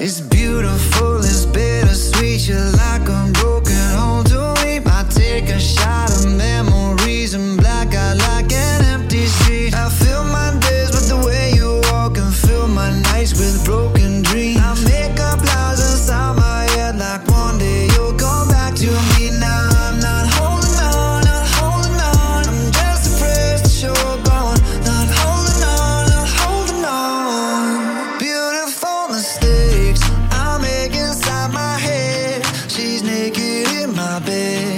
It's beautiful, it's bittersweet. You're my bed,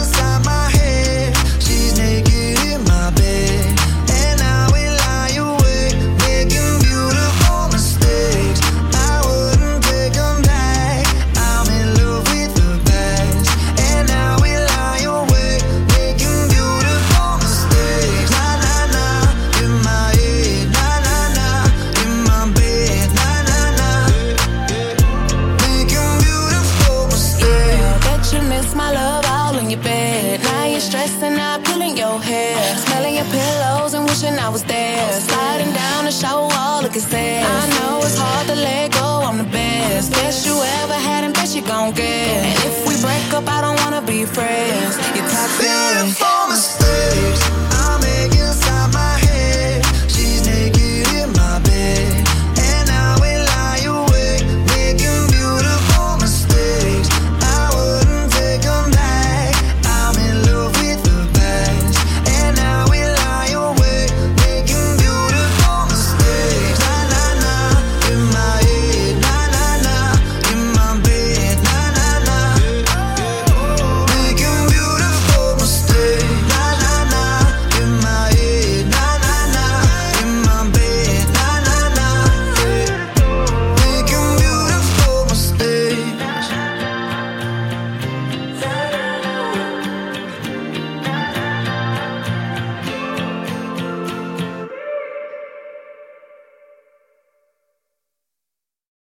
stressing out, pulling your hair, smelling your pillows and wishing I was there. Sliding down the shower wall, looking sad. I know it's hard to let go. I'm the best, best you ever had, and best you gon' get. And if we break up, I don't wanna be friends. You're toxic. Beautiful